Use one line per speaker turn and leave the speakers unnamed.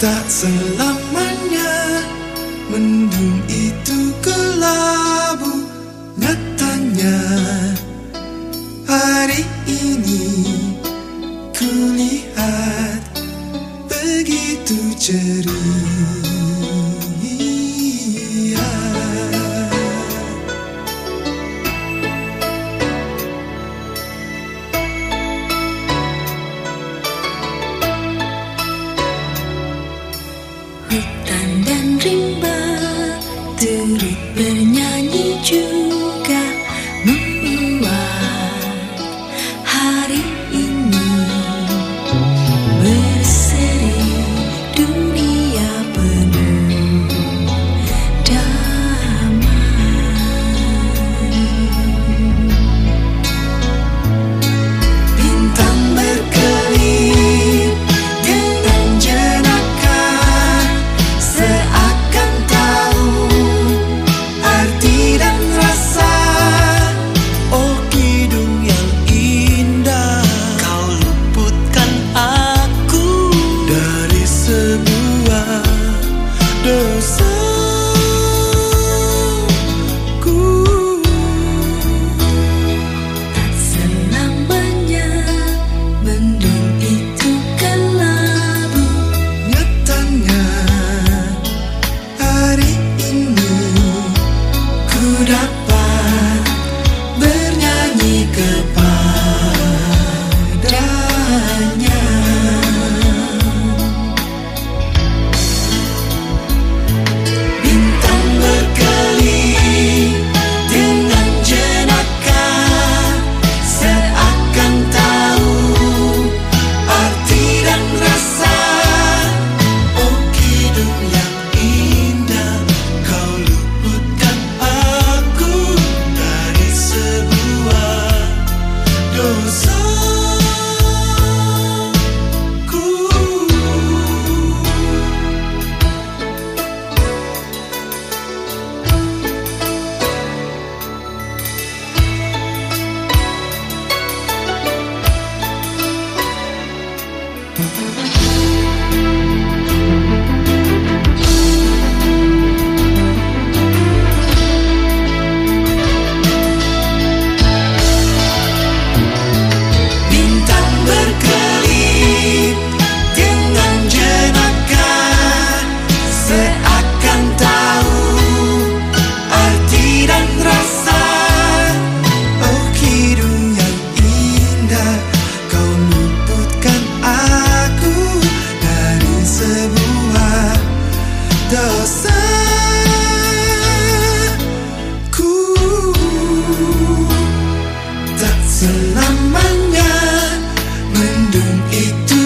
tak selamanya mendung itu kelabu nyatanya. Hari ini kulihat begitu ceria.
turut bernyanyi juga Selamanya. Mendung itu